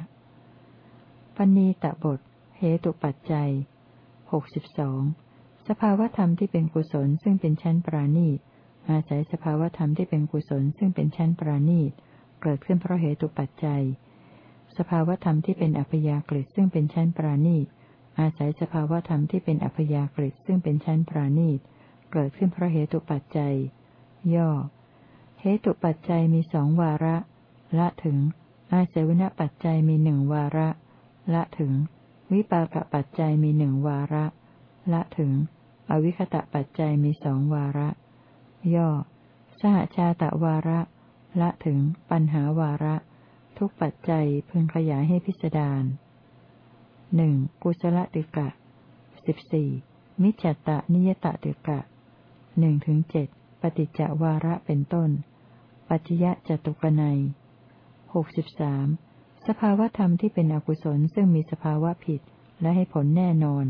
ปณีตะบท เหตุปัจจัยหกสิบสองสภาวธรรมที่เป็นกุศลซึ่งเป็นชั้นปราณีตอาศัยสภาวธรรมที่เป็นกุศลซึ่งเป็นชั้นปราณีตเกิดขึ้นเพราะเหตุปัจจัย สภาวธรรมที่เป็นอัพยากฤิซึ่งเป็นชั้นปราณีตอาศัยสภาวธรรมที่เป็นอัพยากฤิซึ่งเป็นชั้นปราณีตเกิดขึ้นเพราะเหตุปัจจัย ย่อ เหตุปัจจัยมีสองวาระ ละถึง อาศัยวณปัจจัยมีหนึ่งวาระ ละถึง วิปากปัจจัยมีหนึ่งวาระ ละถึง อวิคตะปัจจัยมีสองวาระ ย่อ สหชาตะวาระ ละถึงปัญหาวาระ ทุกปัจจัยพึงขยายให้พิสดารหนึ่งกุศลติกะสิบสี่มิจฉตะนิยตติกะหนึ่งถึงเจ็ดปฏิจจวาระเป็นต้น ปัจยะจตุกนัยหกสิบสาม สภาวธรรมที่เป็นอกุศลซึ่งมีสภาวะผิด และให้ผลแน่นอน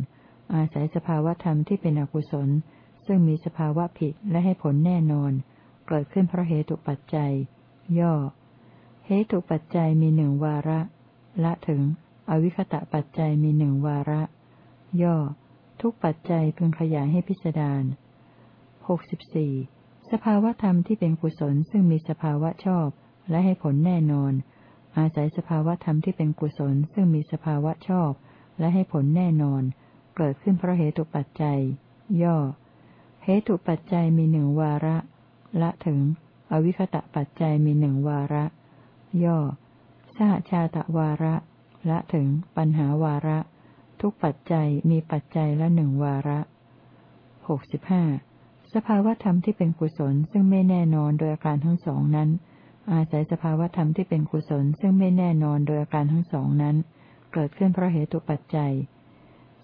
อาศัยสภาวธรรมที่เป็นอกุศล ซึ่งมีสภาวะผิดและให้ผลแน่นอน เกิดขึ้นเพราะเหตุปัจจัย ย่อ เหตุปัจจัยมีหนึ่งวาระ ละถึง อวิคตะปัจจัยมีหนึ่งวาระ ย่อ ทุกปัจจัยพึงขยายให้พิสดารหกสิบสี่สภาวธรรมที่เป็นกุศลซึ่งมีสภาวะชอบและให้ผลแน่นอน อาศัยสภาวธรรมที่เป็นกุศลซึ่งมีสภาวะชอบ และให้ผลแน่นอน เกิดขึ้นเพราะเหตุปัจจัย ย่อ เหตุปัจจัยมีหนึ่งวาระ ละถึง อวิคตะปัจจัยมีหนึ่งวาระ ย่อ สหชาตะวาระ ละถึง ปัญหาวาระ ทุกปัจจัยมีปัจจัยละหนึ่งวาระหกสิบห้าสภาวธรรมที่เป็นกุศลซึ่งไม่แน่นอนโดยอาการทั้งสองนั้น อาศัยสภาวธรรมที่เป็นกุศลซึ่งไม่แน่นอนโดยอาการทั้งสองนั้น เกิดขึ้นเพราะเหตุปัจจัย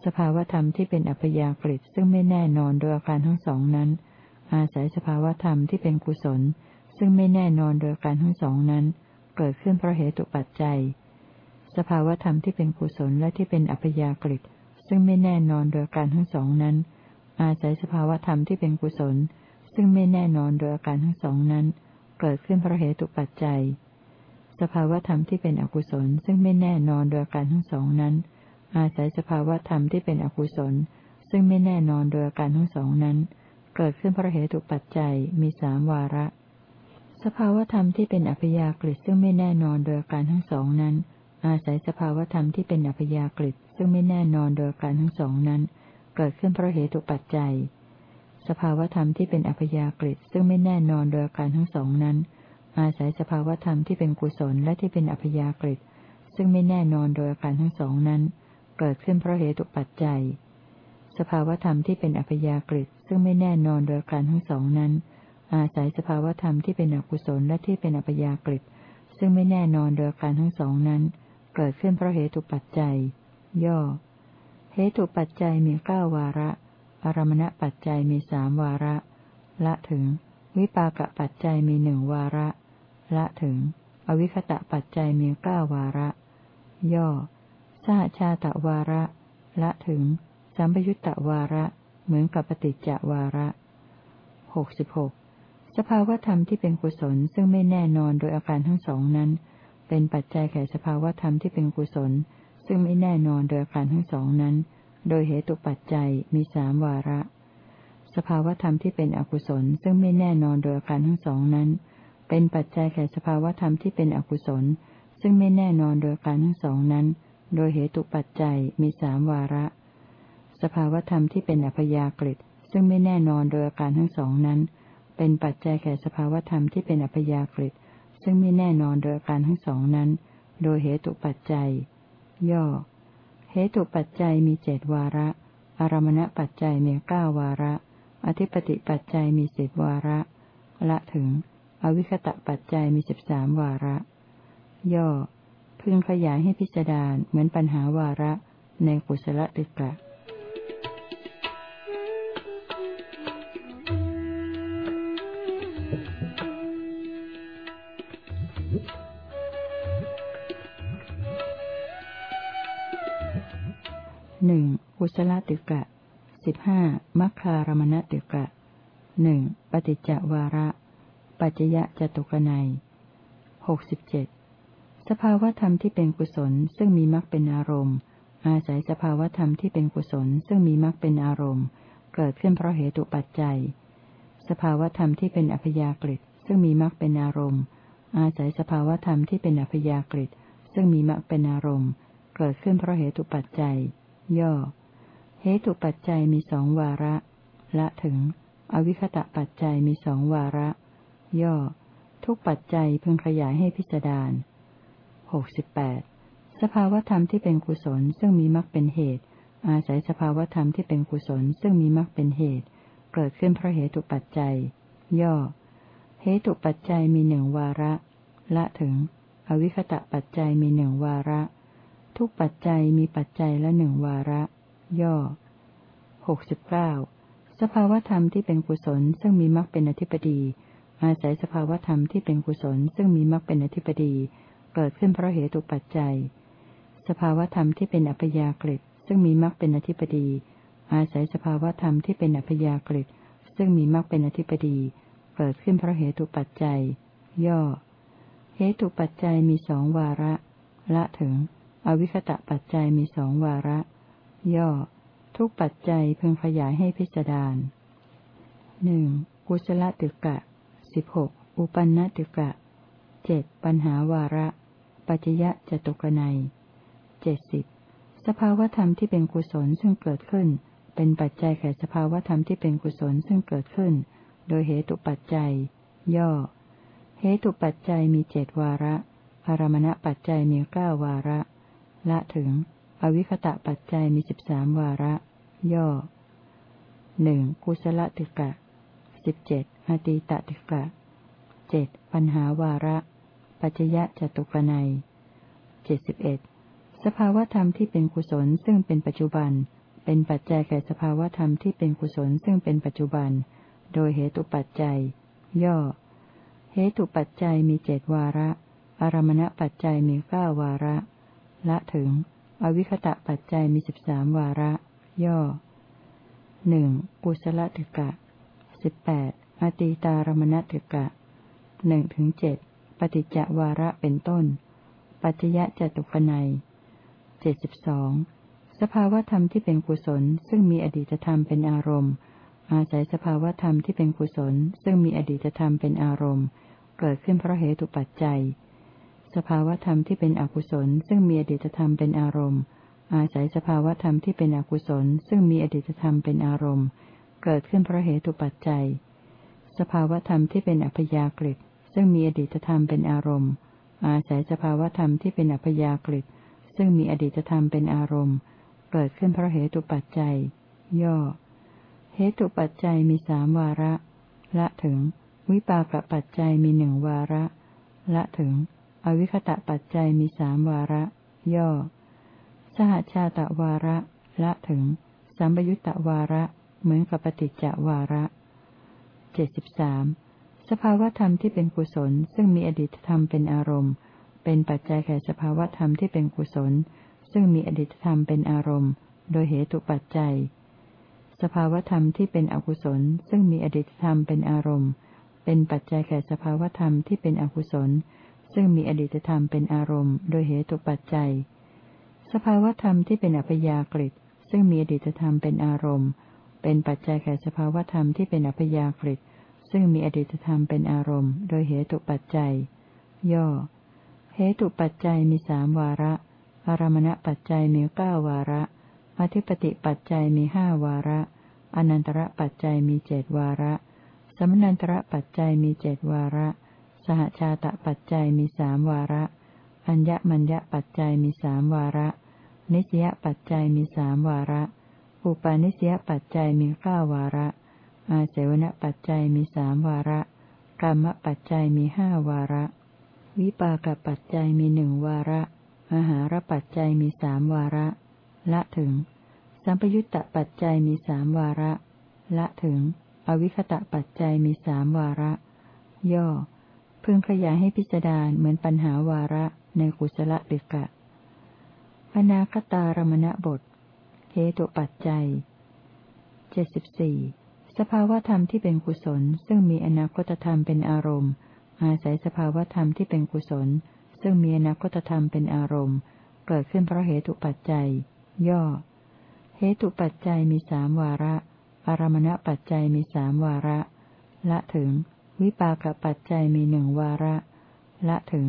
สภาวธรรมที่เป็นอัพยากฤิซึ่งไม่แน่นอนโดยอาการทั้งสองนั้น อาศัยสภาวธรรมที่เป็นกุศล ซึ่งไม่แน่นอนโดยอาการทั้งสองนั้น เกิดขึ้นเพราะเหตุปัจจัย สภาวธรรมที่เป็นกุศลและที่เป็นอัพยากฤิซึ่งไม่แน่นอนโดยอาการทั้งสองนั้น อาศัยสภาวธรรมที่เป็นกุศล ซึ่งไม่แน่นอนโดยอาการทั้งสองนั้น เกิดขึ้นเพราะเหตุปัจจัย สภาวธรรมที่เป็นอกุศลซึ่งไม่แน่นอนโดยการทั้งสองนั้น อาศัยสภาวธรรมที่เป็นอกุศล ซึ่งไม่แน่นอนโดยการทั้งสองนั้น เกิดขึ้นเพราะเหตุปัจจัยมีสามวาระ สภาวธรรมที่เป็นอัพยากฤิซึ่งไม่แน่นอนโดยการทั้งสองนั้น อาศัยสภาวธรรมที่เป็นอัพยากฤิซึ่งไม่แน่นอนโดยการทั้งสองนั้น เกิดขึ้นเพราะเหตุปัจจัย สภาวธรรมที่เป็นอัพยากฤิซึ่งไม่แน่นอนโดยอาการทั้งสองนั้น อาศัยสภาวธรรมที่เป็นกุศลและที่เป็นอัพยากฤิซึ่งไม่แน่นอนโดยอาการทั้งสองนั้น เกิดขึ้นเพราะเหตุปัจจัย สภาวธรรมที่เป็นอัพยากฤิซึ่งไม่แน่นอนโดยอาการทั้งสองนั้น อาศัยสภาวธรรมที่เป็นอกุศลและที่เป็นอัพยากฤิซึ่งไม่แน่นอนโดยอาการทั้งสองนั้น เกิดขึ้นเพราะเหตุปัจจัย ย่อเหตุปัจจัยมีเก้าวาระ อารมณปัจจัยมีสามวาระ ละถึง วิปากปัจจัยมีหนึ่งวาระ ละถึง อวิคตะปัจจัยมีเก้าวาระ ย่อสหชาตะวาระ ละถึง สัมปยุตตะวาระ เหมือนกับปฏิจจวาระหกสิบหกสภาวธรรมที่เป็นกุศลซึ่งไม่แน่นอนโดยอาการทั้งสองนั้น เป็นปัจจัยแก่สภาวธรรมที่เป็นกุศล ซึ่งไม่แน่นอนโดยอาการทั้งสองนั้น โดยเหตุปัจจัยมีสามวาระ สภาวธรรมที่เป็นอกุศลซึ่งไม่แน่นอนโดยอาการทั้งสองนั้น เป็นปัจจัยแก่สภาวธรรมที่เป็นอกุศล ซึ่งไม่แน่นอนโดยอาการทั้งสองนั้น โดยเหตุปัจจัยมีสามวาระ สภาวธรรมที่เป็นอัพยากฤิซึ่งไม่แน่นอนโดยอาการทั้งสองนั้น เป็นปัจจัยแก่สภาวธรรมที่เป็นอัพยากฤิซึ่งไม่แน่นอนโดยอาการทั้งสองนั้น โดยเหตุปัจจัย ย่อ เหตุปัจจัยมีเจดวาระ อารมณปัจจัยมีเก้าวาระ อธิปติปัจจัยมีสิบวาระ ละถึง อวิคตะปัจจัยมีสิบสามวาระ ย่อ พึงขยายให้พิจารณาเหมือนปัญหาวาระ ในกุศลตึกะ หนึ่งกุศลติกะสิบห้ามัคคารมณติกะหนึ่งปฏิจจวาระ ปัจจยะจตุกนัยหกสิบเจ็ดสภาวธรรมที่เป็นกุศลซึ่งมีมรรคเป็นอารมณ์ อาศัยสภาวธรรมที่เป็นกุศลซึ่งมีมรรคเป็นอารมณ์ เกิดขึ้นเพราะเหตุปัจจัย สภาวธรรมที่เป็นอัพยากฤิซึ่งมีมรรคเป็นอารมณ์ อาศัยสภาวธรรมที่เป็นอัพยากฤิซึ่งมีมรรคเป็นอารมณ์ เกิดขึ้นเพราะเหตุปัจจัย ย่อ เหตุปัจจัยมีสองวาระ ละถึง อวิคตะปัจจัยมีสองวาระ ย่อ ทุกปัจจัยพึงขยายให้พิจารณาหกสิบแปดสภาวธรรมที่เป็นกุศลซึ่งมีมรรคเป็นเหตุ อาศัยสภาวธรรมที่เป็นกุศลซึ่งมีมรรคเป็นเหตุ เกิดขึ้นเพราะเหตุปัจจัย ย่อ เหตุปัจจัยมีหนึ่งวาระ ละถึง อวิคตะปัจจัยมีหนึ่งวาระ ทุกปัจจัยมีปัจจัยละหนึ่งวาระ ย่อหกสิบเก้าสภาวธรรมที่เป็นกุศลซึ่งมีมรรคเป็นอธิปดี อาศัยสภาวธรรมที่เป็นกุศลซึ่งมีมรรคเป็นอธิปดี เกิดขึ้นเพราะเหตุปัจจัย สภาวธรรมที่เป็นอัพยากฤิซึ่งมีมรรคเป็นอธิปดี อาศัยสภาวธรรมที่เป็นอัพยากฤิซึ่งมีมรรคเป็นอธิปดี เกิดขึ้นเพราะเหตุปัจจัย ย่อ เหตุปัจจัยมีสองวาระ ละถึง อวิคตะปัจจัยมีสองวาระ ย่อ ทุกปัจจัยเพิ่งขยายให้พิจารณาหนึ่งกุศลตึกะสิบหกอุปันนตึกะเจ็ดปัญหาวาระ ปัจจยะจตุกนัยเจ็ดสิบสภาวธรรมที่เป็นกุศลซึ่งเกิดขึ้น เป็นปัจจัยแก่สภาวธรรมที่เป็นกุศลซึ่งเกิดขึ้น โดยเหตุปัจจัย ย่อ เหตุปัจจัยมีเจ็ดวาระอารมณปัจจัยมีเก้าวาระ ละถึง อวิคตะปัจจัยมีสิบสามวาระ ย่อหนึ่งกุศลติกะสิบเจ็ดอตีตติกะเจ็ดปัญหาวาระ ปัจจยะจตุกนัยเจ็ดสิบเอ็ดสภาวธรรมที่เป็นกุศลซึ่งเป็นปัจจุบัน เป็นปัจจัยแก่สภาวธรรมที่เป็นกุศลซึ่งเป็นปัจจุบัน โดยเหตุปัจจัย ย่อ เหตุปัจจัยมีเจ็ดวาระ อารมณปัจจัยมีเก้าวาระ ละถึง อวิคตะปัจจัยมีสิบสามวาระ ย่อหนึ่งกุศลติกะสิบแปดอตีตารมณติกะหนึ่งถึงเจ็ดปฏิจจวาระเป็นต้น ปัจจยะจตุกนัยเจ็ดสิบสองสภาวธรรมที่เป็นกุศล ซึ่งมีอดีตธรรมเป็นอารมณ์ อาศัยสภาวธรรมที่เป็นกุศล ซึ่งมีอดีตธรรมเป็นอารมณ์ เกิดขึ้นเพราะเหตุปัจจัย สภาวธรรมที่เป็นอกุศล ซึ่งมีอดีตธรรมเป็นอารมณ์ อาศัยสภาวธรรมที่เป็นอกุศล ซึ่งมีอดีตธรรมเป็นอารมณ์ เกิดขึ้นเพราะเหตุปัจจัย สภาวธรรมที่เป็นอัพยากฤิซึ่งมีอดีตธรรมเป็นอารมณ์ อาศัยสภาวธรรมที่เป็นอัพยากฤิซึ่งมีอดีตธรรมเป็นอารมณ์ เกิดขึ้นเพราะเหตุปัจจัย ย่อ เหตุปัจจัยมีสามวาระ ละถึง วิปากปัจจัยมีหนึ่งวาระ ละถึง อวิคตะปัจจัยมีสามวาระ ย่อ สหชาตะวาระ ละถึง สัมยุตตะวาระ เหมือนกับปฏิจจวาระเจ็ดสิบสามสภาวธรรมที่เป็นกุศล ซึ่งมีอดีตธรรมเป็นอารมณ์ เป็นปัจจัยแก่สภาวธรรมที่เป็นกุศล ซึ่งมีอดีตธรรมเป็นอารมณ์ โดยเหตุปัจจัย สภาวธรรมที่เป็นอกุศล ซึ่งมีอดีตธรรมเป็นอารมณ์ เป็นปัจจัยแก่สภาวธรรมที่เป็นอกุศล ซึ่งมีอดีตธรรมเป็นอารมณ์ โดยเหตุปัจจัย สภาวธรรมที่เป็นอัพยากฤิซึ่งมีอดีตธรรมเป็นอารมณ์ เป็นปัจจัยแก่สภาวธรรมที่เป็นอัพยากฤิซึ่งมีอดีตธรรมเป็นอารมณ์ โดยเหตุปัจจัย ย่อ เหตุปัจจัยมีสามวาระ อารมณปัจจัยมีเก้าวาระ อธิปติปัจจัยมีห้าวาระ อนันตระปัจจัยมีเจดวาระ สมนันตระปัจจัยมีเจดวาระ สหชาตปัจจัยมีสามวาระ อัญญมัญญปัจจัยมีสามวาระ นิสยปัจจัยมีสามวาระ อุปาณิสยปัจจัยมีเก้าวาระ อาเสวนปัจจัยมีสามวาระ กรรมปัจจัยมีห้าวาระ วิปากปัจจัยมีหนึ่งวาระ อาหารปัจจัยมีสามวาระ ละถึง สัมปยุตตปัจจัยมีสามวาระ ละถึง อวิคตะปัจจัยมีสามวาระ ย่อ พึงขยายให้พิจารณาเหมือนปัญหาวาระในกุศลติกะ อนาคตารมณบทเหตุปัจจัยเจ็ดสิบสี่สภาวธรรมที่เป็นกุศล ซึ่งมีอนาคตธรรมเป็นอารมณ์ อาศัยสภาวธรรมที่เป็นกุศล ซึ่งมีอนาคตธรรมเป็นอารมณ์ เกิดขึ้นเพราะเหตุปัจจัย ย่อ เหตุปัจจัยมีสามวาระ อารมณปัจจัยมีสามวาระ ละถึง วิปากปัจจัยมีหนึ่งวาระ ละถึง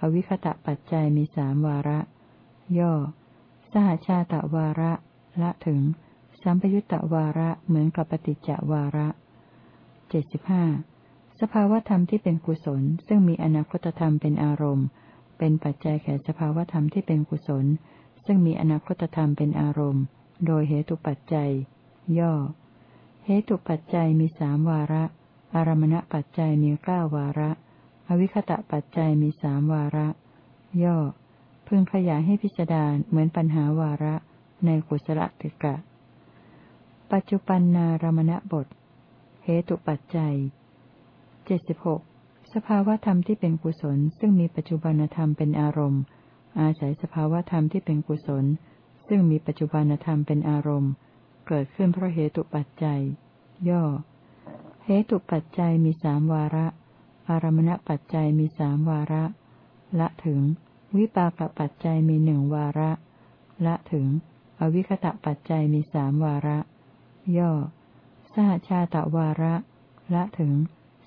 อวิคตะปัจจัยมีสามวาระ ย่อ สหชาตะวาระ ละถึง สัมปยุตตวาระเหมือนกับปฏิจจวาระเจ็ดสิบห้าสภาวธรรมที่เป็นกุศล ซึ่งมีอนาคตธรรมเป็นอารมณ์ เป็นปัจจัยแก่สภาวธรรมที่เป็นกุศล ซึ่งมีอนาคตธรรมเป็นอารมณ์ โดยเหตุปัจจัย ย่อ เหตุปัจจัยมีสามวาระ อารมณปัจจัยมีเก้าวาระ อวิคตะปัจจัยมีสามวาระ ย่อ พึงขยายให้พิจารณาเหมือนปัญหาวาระ ในกุศลติกะ ปัจจุปันนารมณบท เหตุปัจจัยเจ็ดสิบหกสภาวธรรมที่เป็นกุศล ซึ่งมีปัจจุบันธรรมเป็นอารมณ์ อาศัยสภาวธรรมที่เป็นกุศล ซึ่งมีปัจจุบันธรรมเป็นอารมณ์ เกิดขึ้นเพราะเหตุปัจจัย ย่อ เหตุปัจจัยมีสามวาระ อารมณปัจจัยมีสามวาระ ละถึง วิปากปัจจัยมีหนึ่งวาระ ละถึง อวิคตะปัจจัยมีสามวาระ ย่อ สหชาตะวาระ ละถึง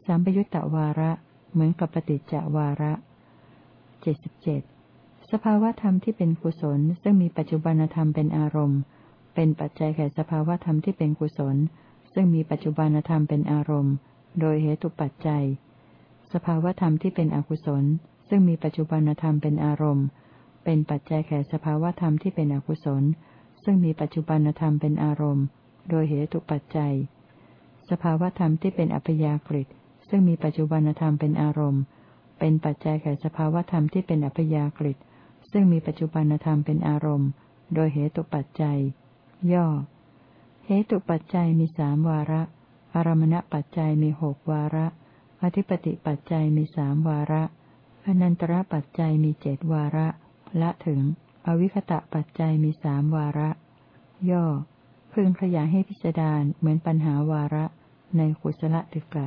สัมปยุตตวาระ เหมือนกับปฏิจจวาระเจ็ดสิบเจ็ดสภาวธรรมที่เป็นกุศล ซึ่งมีปัจจุบันธรรมเป็นอารมณ์ เป็นปัจจัยแก่สภาวธรรมที่เป็นกุศล ซึ่งมีปัจจุบันธรรมเป็นอารมณ์ โดยเหตุปัจจัย สภาวธรรมที่เป็นอกุศล ซึ่งมีปัจจุบันธรรมเป็นอารมณ์ เป็นปัจจัยแก่สภาวธรรมที่เป็นอกุศล ซึ่งมีปัจจุบันธรรมเป็นอารมณ์ โดยเหตุปัจจัย สภาวธรรมที่เป็นอัพยากฤิซึ่งมีปัจจุบันธรรมเป็นอารมณ์ เป็นปัจจัยแก่สภาวธรรมที่เป็นอัพยากฤิซึ่งมีปัจจุบันธรรมเป็นอารมณ์ โดยเหตุปัจจัย ย่อ เหตุปัจจัยมีสามวาระ อารมณปัจจัยมีหกวาระ อธิปติปัจจัยมีสามวาระ อนันตระปัจจัยมีเจดวาระ ละถึง อวิคตะปัจจัยมีสามวาระ ย่อ พึงขยายให้พิจารณาเหมือนปัญหาวาระในกุศลตึกะ